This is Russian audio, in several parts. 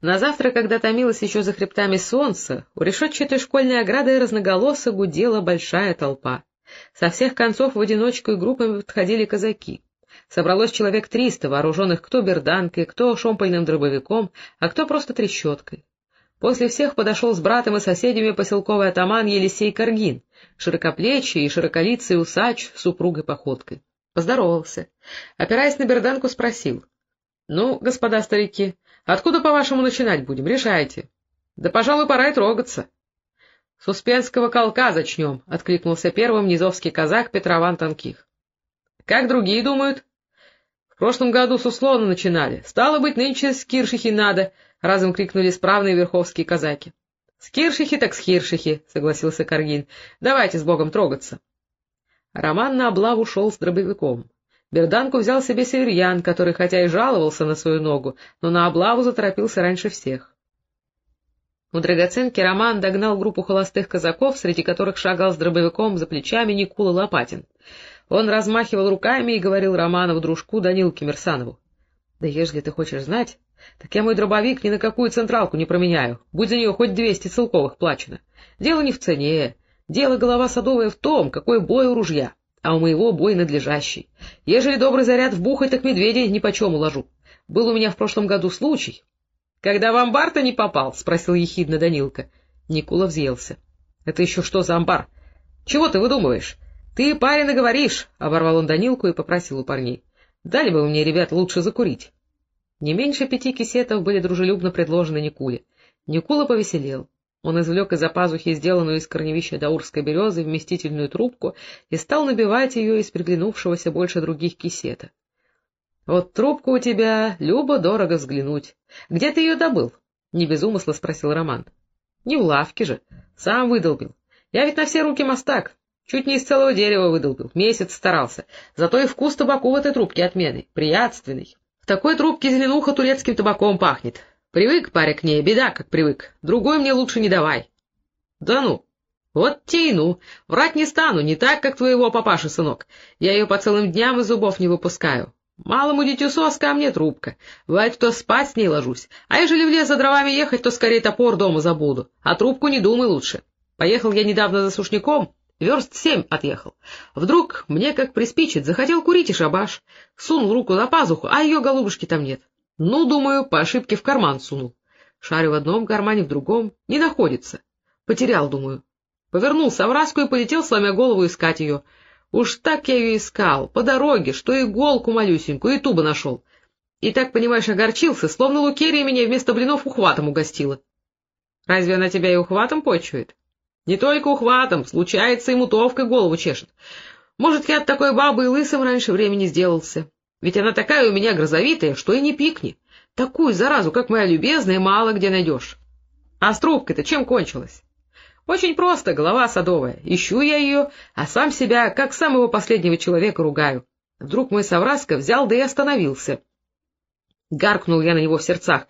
На завтра, когда томилось еще за хребтами солнце, у решетчатой школьной ограды разноголосо гудела большая толпа. Со всех концов в одиночку и группами подходили казаки. Собралось человек триста, вооруженных кто берданкой, кто шомпольным дробовиком, а кто просто трещоткой. После всех подошел с братом и соседями поселковый атаман Елисей Каргин, широкоплечий и широколицый усач с супругой походкой. Поздоровался. Опираясь на берданку, спросил. — Ну, господа старики, откуда, по-вашему, начинать будем? Решайте. — Да, пожалуй, пора и трогаться. — С Успенского колка зачнем, — откликнулся первым низовский казак Петрован Тонких. — Как другие думают? — В прошлом году с Услона начинали. Стало быть, нынче с Киршихи надо, — разом крикнули справные верховские казаки. — С Киршихи так с Киршихи, — согласился Каргин. — Давайте с Богом трогаться. Роман на облаву шел с дробовиком. Берданку взял себе северьян, который хотя и жаловался на свою ногу, но на облаву заторопился раньше всех. У драгоценки Роман догнал группу холостых казаков, среди которых шагал с дробовиком за плечами Никула Лопатин. Он размахивал руками и говорил Романову дружку Данилке Мерсанову. — Да ежели ты хочешь знать, так я мой дробовик ни на какую централку не променяю, будь за нее хоть двести целковых плачено. Дело не в цене, Дело голова садовая в том, какой бой у ружья, а у моего бой надлежащий. Ежели добрый заряд вбухать, так медведя нипочем уложу. Был у меня в прошлом году случай. — Когда в амбар-то не попал? — спросил ехидно Данилка. Никула взъелся. — Это еще что за амбар? Чего ты выдумываешь? Ты, парень, говоришь, — оборвал он Данилку и попросил у парней. — Дали бы мне, ребят, лучше закурить. Не меньше пяти кисетов были дружелюбно предложены Никуле. Никула повеселел. Он извлек из-за пазухи сделанную из корневища даурской березы вместительную трубку и стал набивать ее из приглянувшегося больше других кисета. — Вот трубка у тебя, любо дорого взглянуть. Где ты ее добыл? — не без умысла спросил Роман. — Не в лавке же. Сам выдолбил. Я ведь на все руки мастак. Чуть не из целого дерева выдолбил. Месяц старался. Зато и вкус табаку в этой трубке отменный, приятственный. В такой трубке зеленуха турецким табаком пахнет. Привык, паря, к ней, беда, как привык. Другой мне лучше не давай. Да ну. Вот те и ну. Врать не стану, не так, как твоего папаша, сынок. Я ее по целым дням из зубов не выпускаю. Малому дитю соска, а мне трубка. Бывает, то спать с ней ложусь. А ежели в лес за дровами ехать, то скорее топор дома забуду. А трубку не думай лучше. Поехал я недавно за сушняком, верст семь отъехал. Вдруг мне, как приспичит, захотел курить и шабаш. Сунул руку за пазуху, а ее голубушки там нет. Ну, думаю, по ошибке в карман сунул. Шарю в одном кармане, в другом. Не находится. Потерял, думаю. Повернулся в раску и полетел, сломя голову, искать ее. Уж так я ее искал, по дороге, что иголку малюсенькую и тубо нашел. И так, понимаешь, огорчился, словно Лукерия меня вместо блинов ухватом угостила. Разве она тебя и ухватом почует? Не только ухватом, случается, и мутовкой голову чешет. Может, я от такой бабы и лысым раньше времени сделался. Ведь она такая у меня грозовитая, что и не пикни. Такую заразу, как моя любезная, мало где найдешь. А с трубкой-то чем кончилась? Очень просто, голова садовая. Ищу я ее, а сам себя, как самого последнего человека, ругаю. Вдруг мой совраска взял, да и остановился. Гаркнул я на него в сердцах.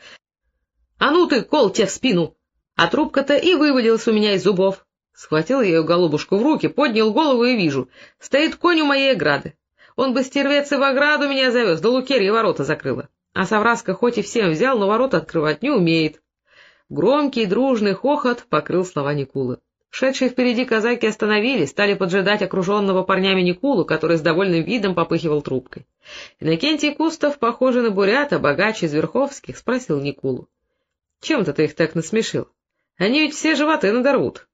— А ну ты, кол тебе в спину! А трубка-то и вывалилась у меня из зубов. Схватил я ее голубушку в руки, поднял голову и вижу. Стоит конь у моей ограды. Он бы стервец и в ограду меня завез, да Лукерья ворота закрыла. А Савраска хоть и всем взял, но ворота открывать не умеет. Громкий дружный хохот покрыл слова Никулы. Шедшие впереди казаки остановились, стали поджидать окруженного парнями Никулу, который с довольным видом попыхивал трубкой. Иннокентий Кустов, похожий на бурята, богаче из Верховских, спросил Никулу. — Чем-то ты их так насмешил? Они ведь все животы надорвут.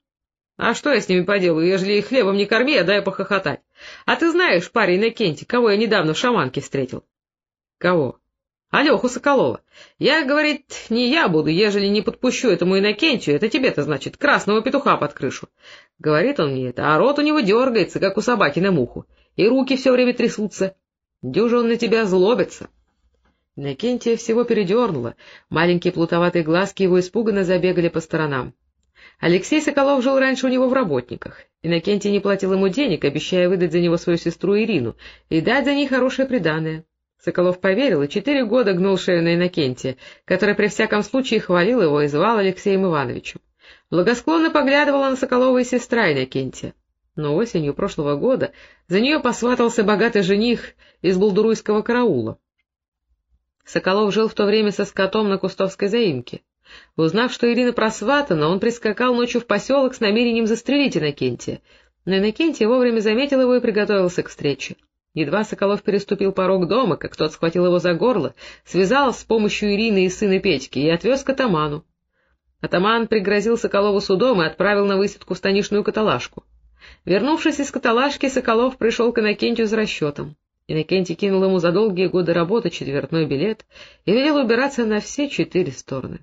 А что я с ними поделаю, ежели их хлебом не корми, а дай похохотать? А ты знаешь, парень Иннокентий, кого я недавно в шаманке встретил? — Кого? — Алеху Соколова. Я, говорит, не я буду, ежели не подпущу этому Иннокентию, это тебе-то, значит, красного петуха под крышу. Говорит он мне это, а рот у него дергается, как у собаки на муху, и руки все время трясутся. Дюжа он на тебя злобится. Иннокентия всего передернула, маленькие плутоватые глазки его испуганно забегали по сторонам. Алексей Соколов жил раньше у него в работниках. Иннокентий не платил ему денег, обещая выдать за него свою сестру Ирину и дать за ней хорошее приданое. Соколов поверил и четыре года гнул шею на Иннокентия, который при всяком случае хвалил его и звал Алексеем Ивановичем. Благосклонно поглядывала на Соколова и сестра Иннокентия. Но осенью прошлого года за нее посватался богатый жених из Булдуруйского караула. Соколов жил в то время со скотом на Кустовской заимке. Узнав, что Ирина просватана, он прискакал ночью в поселок с намерением застрелить Иннокентия, но Иннокентий вовремя заметил его и приготовился к встрече. Едва Соколов переступил порог дома, как тот схватил его за горло, связал с помощью Ирины и сына Петьки и отвез к атаману. Атаман пригрозил Соколову судом и отправил на высадку в станишную каталажку. Вернувшись из каталажки, Соколов пришел к Иннокентию за расчетом. Иннокентий кинул ему за долгие годы работы четвертной билет и велел убираться на все четыре стороны.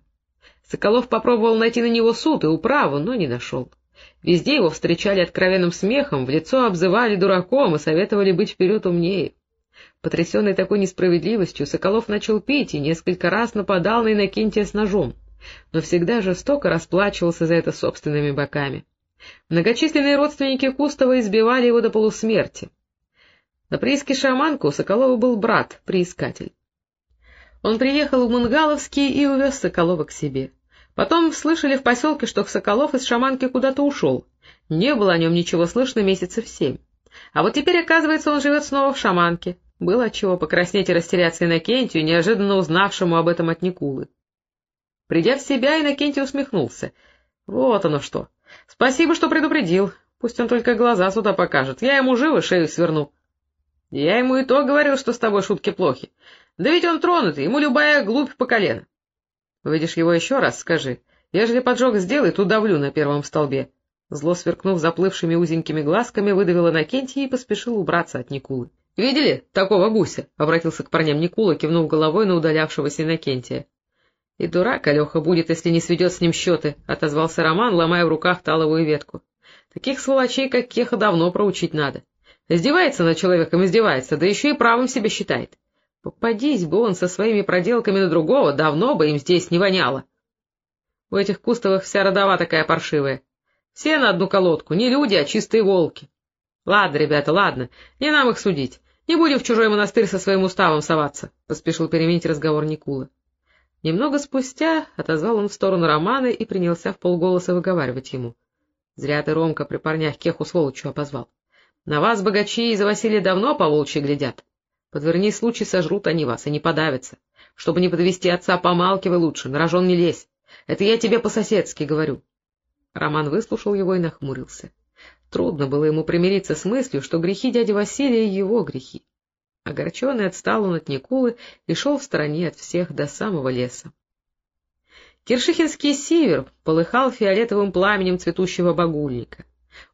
Соколов попробовал найти на него суд и управу, но не нашел. Везде его встречали откровенным смехом, в лицо обзывали дураком и советовали быть вперед умнее. Потрясенный такой несправедливостью, Соколов начал пить и несколько раз нападал на Иннокентия с ножом, но всегда жестоко расплачивался за это собственными боками. Многочисленные родственники Кустова избивали его до полусмерти. На прииске шаманку у Соколова был брат, приискатель. Он приехал в Мунгаловский и увез Соколова к себе. Потом слышали в поселке, что Соколов из шаманки куда-то ушел. Не было о нем ничего слышно месяцев семь. А вот теперь, оказывается, он живет снова в шаманке. Было отчего покраснеть и растеряться Иннокентию, неожиданно узнавшему об этом от Никулы. Придя в себя, Иннокентий усмехнулся. Вот оно что. Спасибо, что предупредил. Пусть он только глаза сюда покажет. Я ему живо шею сверну. Я ему и то говорил, что с тобой шутки плохи. Да ведь он тронутый, ему любая глупь по колено. Выйдешь его еще раз, скажи. Ежели поджог сделай, то давлю на первом столбе. Зло сверкнув заплывшими узенькими глазками, выдавила Накентий и поспешил убраться от Никулы. — Видели такого гуся? — обратился к парням Никула, кивнув головой на удалявшегося Иннокентия. — И дурак Алеха будет, если не сведет с ним счеты, — отозвался Роман, ломая в руках таловую ветку. — Таких сволочей, как Кеха, давно проучить надо. Издевается над человеком, издевается, да еще и правым себя считает. Попадись бы он со своими проделками на другого, давно бы им здесь не воняло. У этих кустовых вся родова такая паршивая. Все на одну колодку, не люди, а чистые волки. Ладно, ребята, ладно, не нам их судить. Не будем в чужой монастырь со своим уставом соваться, — поспешил переменить разговор Никула. Немного спустя отозвал он в сторону Романа и принялся в полголоса выговаривать ему. — Зря ты, Ромка, при парнях кеху сволочью обозвал. На вас богачи из-за Василия давно по волчьи глядят. Подверни случай, сожрут они вас и не подавятся. Чтобы не подвести отца, помалкивай лучше, на рожон не лезь. Это я тебе по-соседски говорю. Роман выслушал его и нахмурился. Трудно было ему примириться с мыслью, что грехи дяди Василия — его грехи. Огорченный отстал он от Никулы и шел в стороне от всех до самого леса. Киршихинский север полыхал фиолетовым пламенем цветущего багульника.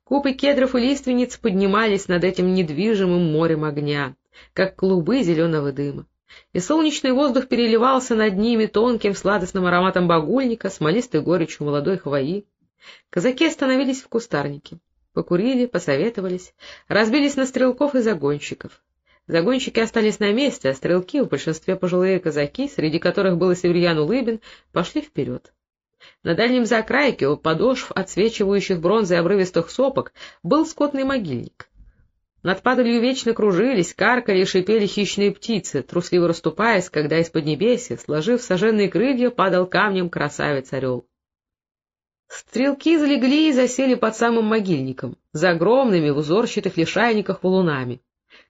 Купы кедров и лиственниц поднимались над этим недвижимым морем огня как клубы зеленого дыма, и солнечный воздух переливался над ними тонким сладостным ароматом багульника, смолистой горечью молодой хвои. Казаки остановились в кустарнике, покурили, посоветовались, разбились на стрелков и загонщиков. Загонщики остались на месте, а стрелки, в большинстве пожилые казаки, среди которых был и Северьян Улыбин, пошли вперед. На дальнем закрайке, у подошв, отсвечивающих бронзой обрывистых сопок, был скотный могильник. Над падалью вечно кружились, каркали и шипели хищные птицы, трусливо расступаясь, когда из-под небеси, сложив сожженные крылья, падал камнем красавец-орел. Стрелки залегли и засели под самым могильником, за огромными в узорчатых лишайниках валунами.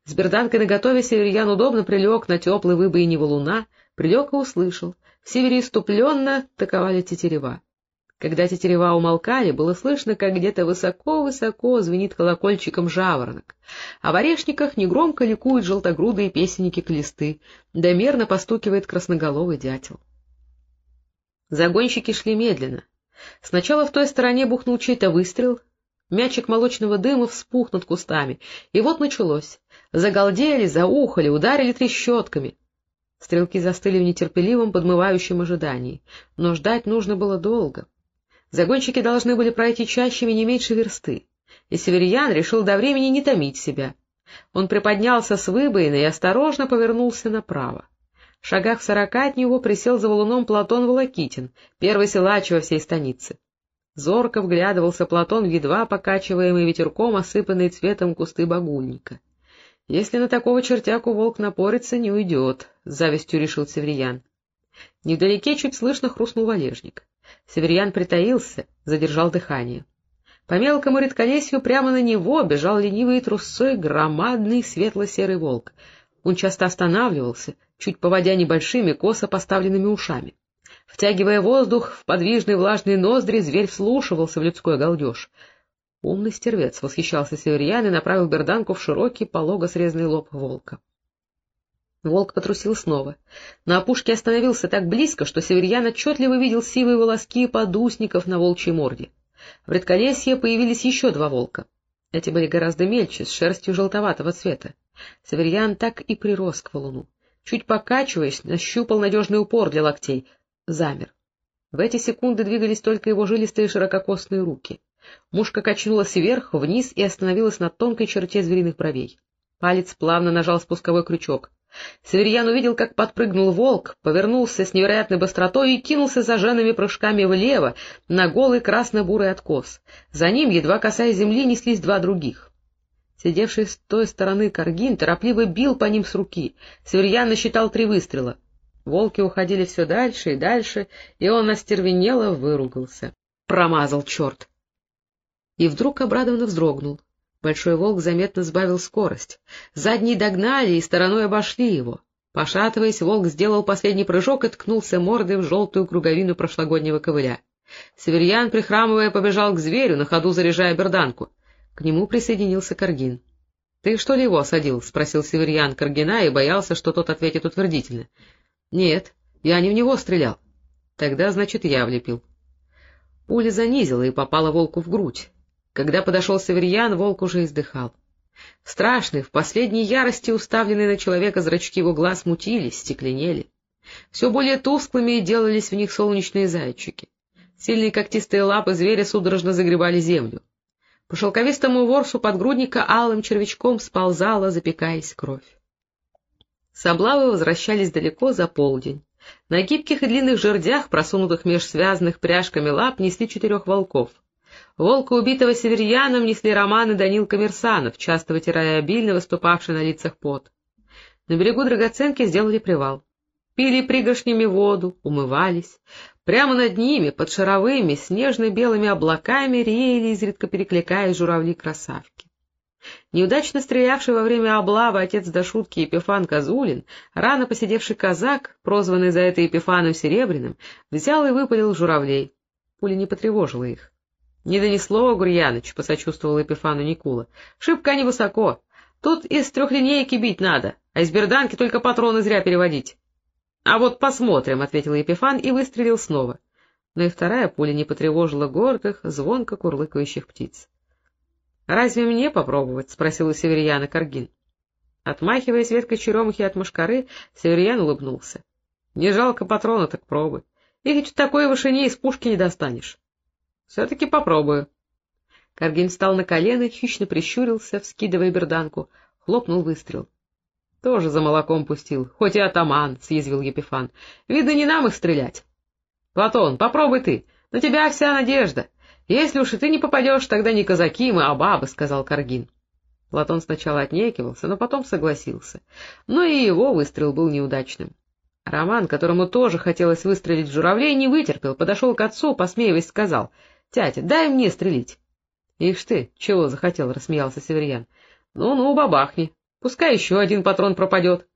С берданкой наготове северьян удобно прилег на теплый выбоине валуна, прилег и услышал. В севере иступленно таковали тетерева. Когда тетерева умолкали, было слышно, как где-то высоко-высоко звенит колокольчиком жаворонок, а в орешниках негромко ликуют желтогрудые песенники-клесты, да мерно постукивает красноголовый дятел. Загонщики шли медленно. Сначала в той стороне бухнул чей-то выстрел, мячик молочного дыма вспух над кустами, и вот началось. Загалдели, заухали, ударили трещотками. Стрелки застыли в нетерпеливом, подмывающем ожидании, но ждать нужно было долго. Загонщики должны были пройти чащами не меньше версты, и Северьян решил до времени не томить себя. Он приподнялся с выбоины и осторожно повернулся направо. В шагах в сорока от него присел за валуном Платон Волокитин, первый силач во всей станице. Зорко вглядывался Платон в едва покачиваемый ветерком, осыпанный цветом кусты багульника. Если на такого чертяку волк напорится, не уйдет, — с завистью решил Северьян. Невдалеке чуть слышно хрустнул валежник. Северьян притаился, задержал дыхание. По мелкому редколесью прямо на него бежал ленивый трусой громадный светло-серый волк. Он часто останавливался, чуть поводя небольшими косо поставленными ушами. Втягивая воздух в подвижные влажные ноздри, зверь вслушивался в людской галдеж. Умный стервец восхищался Северьян и направил берданку в широкий, полого срезанный лоб волка. Волк потрусил снова. На опушке остановился так близко, что Северьян отчетливо видел сивые волоски подусников на волчьей морде. В редколесье появились еще два волка. Эти были гораздо мельче, с шерстью желтоватого цвета. Северьян так и прирос к валуну. Чуть покачиваясь, нащупал надежный упор для локтей. Замер. В эти секунды двигались только его жилистые ширококосные руки. Мушка качнулась вверх, вниз и остановилась на тонкой черте звериных бровей. Палец плавно нажал спусковой крючок. Северьян увидел, как подпрыгнул волк, повернулся с невероятной быстротой и кинулся зажженными прыжками влево на голый красно-бурый откос. За ним, едва касаясь земли, неслись два других. Сидевший с той стороны Каргин торопливо бил по ним с руки. Северьян насчитал три выстрела. Волки уходили все дальше и дальше, и он остервенело выругался. Промазал черт! И вдруг обрадованно вздрогнул. Большой волк заметно сбавил скорость. Задние догнали и стороной обошли его. Пошатываясь, волк сделал последний прыжок и ткнулся мордой в желтую круговину прошлогоднего ковыля. Северьян, прихрамывая, побежал к зверю, на ходу заряжая берданку. К нему присоединился Каргин. — Ты что ли его осадил? — спросил Северьян Каргина и боялся, что тот ответит утвердительно. — Нет, я не в него стрелял. — Тогда, значит, я влепил. Пуля занизила и попала волку в грудь. Когда подошел Северьян, волк уже издыхал. Страшный, в последней ярости уставленные на человека зрачки его глаз мутились, стекленели. Все более тусклыми делались в них солнечные зайчики. Сильные когтистые лапы зверя судорожно загребали землю. По шелковистому ворсу подгрудника алым червячком сползала, запекаясь кровь. С облавы возвращались далеко за полдень. На гибких и длинных жердях, просунутых меж связанных пряжками лап, несли четырех волков — Волка, убитого северьяном, несли Роман и Данил Коммерсанов, часто вытирая обильно выступавший на лицах пот. На берегу драгоценки сделали привал. Пили пригоршнями воду, умывались. Прямо над ними, под шаровыми, снежно-белыми облаками, реяли, изредка перекликаясь журавли-красавки. Неудачно стрелявший во время облавы отец до шутки Епифан Козулин, рано посидевший казак, прозванный за это Епифаном Серебряным, взял и выпалил журавлей. Пуля не потревожила их. — Не донесло, Гурьяныч, — посочувствовал Епифану Никула. — Шибко они высоко. Тут из трехлинейки бить надо, а из берданки только патроны зря переводить. — А вот посмотрим, — ответил Епифан и выстрелил снова. Но и вторая пуля не потревожила гордых, звонко курлыкающих птиц. — Разве мне попробовать? — спросил у Северьяна Каргин. Отмахиваясь веткой черемухи от мушкары, Северьян улыбнулся. — Не жалко патрона, так пробуй. Их ведь в такой вышине из пушки не достанешь. — Все-таки попробую. Каргин встал на колено, хищно прищурился, вскидывая берданку, хлопнул выстрел. — Тоже за молоком пустил, хоть и атаман, — съязвил Епифан. — Видно, не нам их стрелять. — Платон, попробуй ты, на тебя вся надежда. Если уж и ты не попадешь, тогда не казаки мы, а бабы, — сказал Каргин. Платон сначала отнекивался, но потом согласился. Но и его выстрел был неудачным. Роман, которому тоже хотелось выстрелить в журавлей, не вытерпел, подошел к отцу, посмеиваясь, сказал —— Тятя, дай мне стрелить. — Ишь ты, чего захотел, — рассмеялся Северьян. «Ну — Ну-ну, бабахни. Пускай еще один патрон пропадет.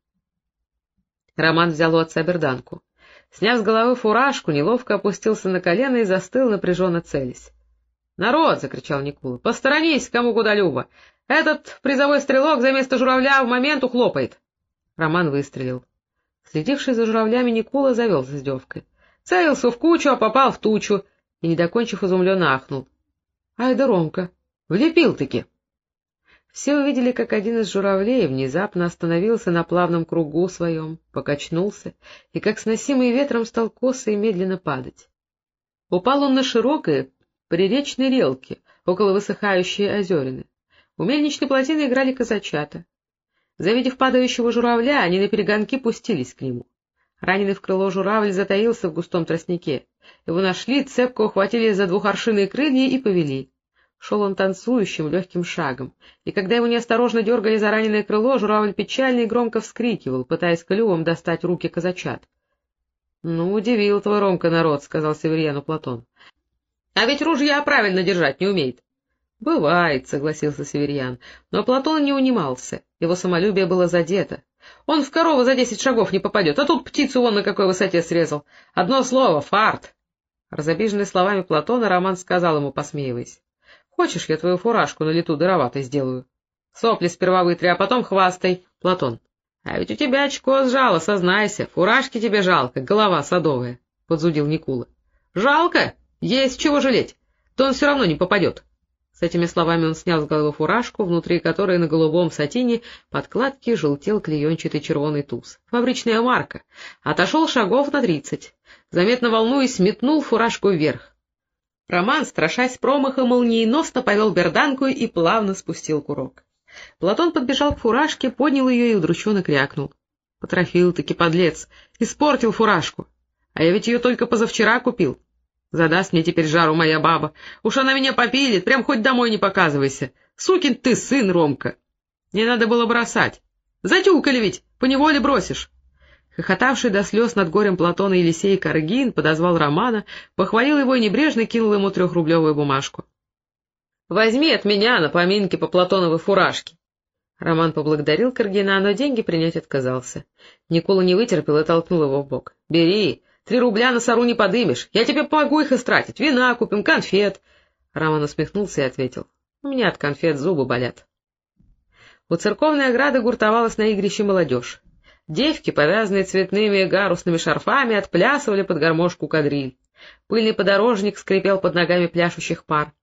Роман взял у отца берданку. Сняв с головы фуражку, неловко опустился на колено и застыл, напряженно целясь. — Народ! — закричал Никула. — Посторонись, кому куда любо. Этот призовой стрелок за место журавля в момент ухлопает. Роман выстрелил. Следивший за журавлями Никула завел с издевкой. Целился в кучу, а попал в тучу и, не докончив, изумленно ахнул. — Ай да Ромка! Влепил-таки! Все увидели, как один из журавлей внезапно остановился на плавном кругу своем, покачнулся и, как сносимый ветром, стал косо и медленно падать. Упал он на широкой, приречной релке, около высыхающей озерины. У мельничной плотины играли казачата. Завидев падающего журавля, они на перегонки пустились к нему. Раненый в крыло журавль затаился в густом тростнике. Его нашли, цепко ухватили за двухоршиные крылья и повели. Шел он танцующим, легким шагом, и когда его неосторожно дергали за раненое крыло, журавль печально и громко вскрикивал, пытаясь клювом достать руки казачат. — Ну, удивил твой Ромка народ, — сказал Северьяну Платон. — А ведь ружья правильно держать не умеет. — Бывает, — согласился Северьян, но Платон не унимался, его самолюбие было задето. Он в корову за десять шагов не попадет, а тут птицу вон на какой высоте срезал. Одно слово — фарт. Разобиженный словами Платона, Роман сказал ему, посмеиваясь. — Хочешь, я твою фуражку на лету дыроватой сделаю? Сопли сперва вытри, а потом хвастай. Платон. — А ведь у тебя очко сжало, сознайся. Фуражки тебе жалко, голова садовая, — подзудил Никула. — Жалко? Есть чего жалеть. То он все равно не попадет. С этими словами он снял с головы фуражку, внутри которой на голубом сатине подкладки желтел клеенчатый червоный туз. Фабричная марка. Отошел шагов на тридцать. Заметно волнуясь, метнул фуражку вверх. Роман, страшась промаха, молниеносно повел берданку и плавно спустил курок. Платон подбежал к фуражке, поднял ее и удрученно крякнул. Потрофил-таки подлец, испортил фуражку. А я ведь ее только позавчера купил. Задаст мне теперь жару моя баба. Уж она меня попилит, прям хоть домой не показывайся. Сукин ты сын, Ромка. Не надо было бросать. Затюкали ведь, поневоле бросишь. Хохотавший до слез над горем Платона Елисей Каргин подозвал Романа, похвалил его и небрежно кинул ему трехрублевую бумажку. — Возьми от меня на поминки по Платоновой фуражке. Роман поблагодарил Каргина, но деньги принять отказался. Никола не вытерпел и толкнул его в бок. — Бери, Три рубля на сору не подымешь. Я тебе помогу их истратить. Вина купим, конфет. Роман усмехнулся и ответил. У меня от конфет зубы болят. У церковной ограды гуртовалась на игрище молодежь. Девки, повязанные цветными гарусными шарфами, отплясывали под гармошку кадриль. Пыльный подорожник скрипел под ногами пляшущих пар.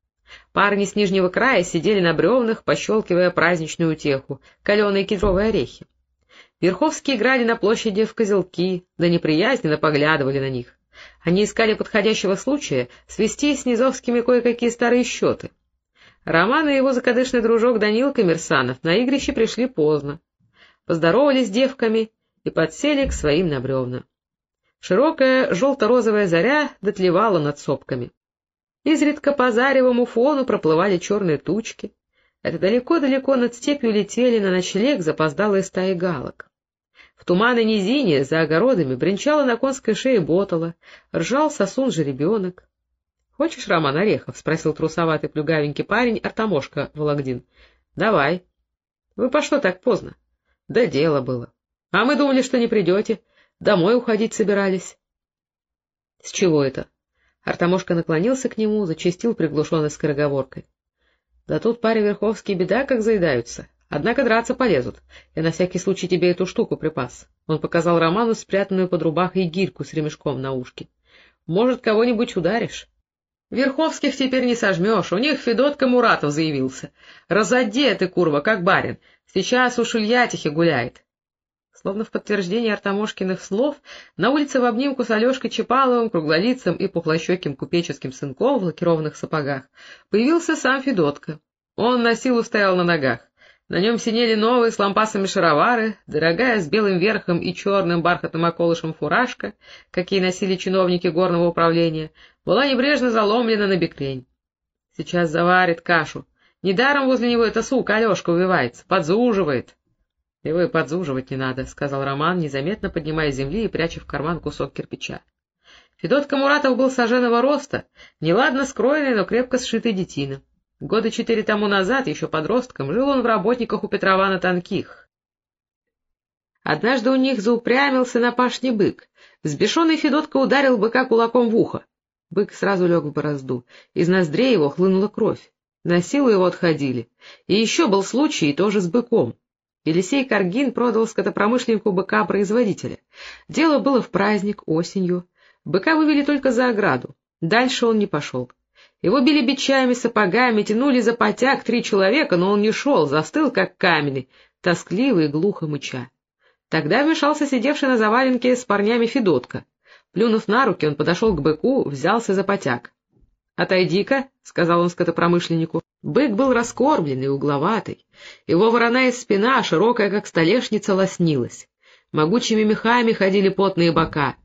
Парни с нижнего края сидели на бревнах, пощелкивая праздничную утеху — каленые кедровые орехи. Верховские играли на площади в козелки, да неприязненно поглядывали на них. Они искали подходящего случая свести с низовскими кое-какие старые счеты. Роман и его закадышный дружок Данил Коммерсанов на игрище пришли поздно. Поздоровались с девками и подсели к своим на бревна. Широкая желто-розовая заря дотлевала над сопками. Изредка по заревому фону проплывали черные тучки. Это далеко-далеко над степью летели на ночлег запоздалые стаи галок. В туманной низине за огородами бренчала на конской шее ботала, ржал сосун жеребенок. — Хочешь, Роман Орехов? — спросил трусоватый плюгавенький парень Артамошка Вологдин. — Давай. — Вы по что так поздно? — Да дело было. — А мы думали, что не придете. Домой уходить собирались. — С чего это? Артамошка наклонился к нему, зачастил приглушенной скороговоркой. Да тут паре Верховские беда как заедаются. Однако драться полезут. Я на всякий случай тебе эту штуку припас. Он показал Роману спрятанную под рубахой гирьку с ремешком на ушке. Может, кого-нибудь ударишь? Верховских теперь не сожмешь, у них Федотка Муратов заявился. Разоди ты, курва, как барин. Сейчас у Шульятихи гуляет. Словно в подтверждение Артамошкиных слов, на улице в обнимку с Алешкой Чапаловым, круглолицым и пухлощеким купеческим сынком в лакированных сапогах появился сам Федотка. Он на силу стоял на ногах. На нем синели новые с лампасами шаровары, дорогая с белым верхом и черным бархатным околышем фуражка, какие носили чиновники горного управления, была небрежно заломлена на бекрень. Сейчас заварит кашу. Недаром возле него эта сука Алешка увивается, подзуживает. — Его и подзуживать не надо, — сказал Роман, незаметно поднимая земли и пряча в карман кусок кирпича. Федот Камуратов был саженого роста, неладно скроенный, но крепко сшитый детина. Года четыре тому назад, еще подростком, жил он в работниках у Петрована Танких. Однажды у них заупрямился на пашне бык. Взбешенный Федотка ударил быка кулаком в ухо. Бык сразу лег в борозду, из ноздрей его хлынула кровь. На силу его отходили. И еще был случай, тоже с быком. Елисей Каргин продал скотопромышленнику быка-производителя. Дело было в праздник, осенью. Быка вывели только за ограду. Дальше он не пошел. Его били бичами, сапогами, тянули за потяг три человека, но он не шел, застыл, как каменный, тоскливый и глухо мыча. Тогда вмешался сидевший на заваленке с парнями Федотка. Плюнув на руки, он подошел к быку, взялся за потяг. — Отойди-ка, — сказал он скотопромышленнику. Бык был раскормленный, угловатый. Его вороная спина, широкая, как столешница, лоснилась. Могучими мехами ходили потные бока.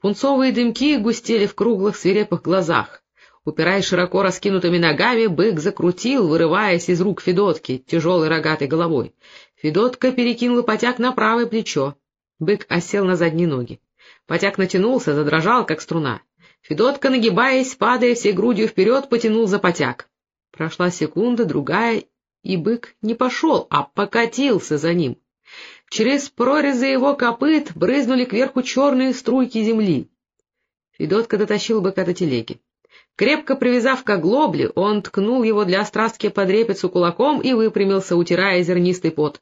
Пунцовые дымки густели в круглых свирепых глазах. Упираясь широко раскинутыми ногами, бык закрутил, вырываясь из рук Федотки, тяжелой рогатой головой. Федотка перекинула потяг на правое плечо. Бык осел на задние ноги. Потяг натянулся, задрожал, как струна. Федотка, нагибаясь, падая всей грудью вперед, потянул за потяг. Прошла секунда, другая, и бык не пошел, а покатился за ним. Через прорезы его копыт брызнули кверху черные струйки земли. Федотка дотащил быка до телеги. Крепко привязав к оглобле, он ткнул его для острастки под репицу кулаком и выпрямился, утирая зернистый пот.